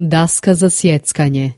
Daska za sjeckanje.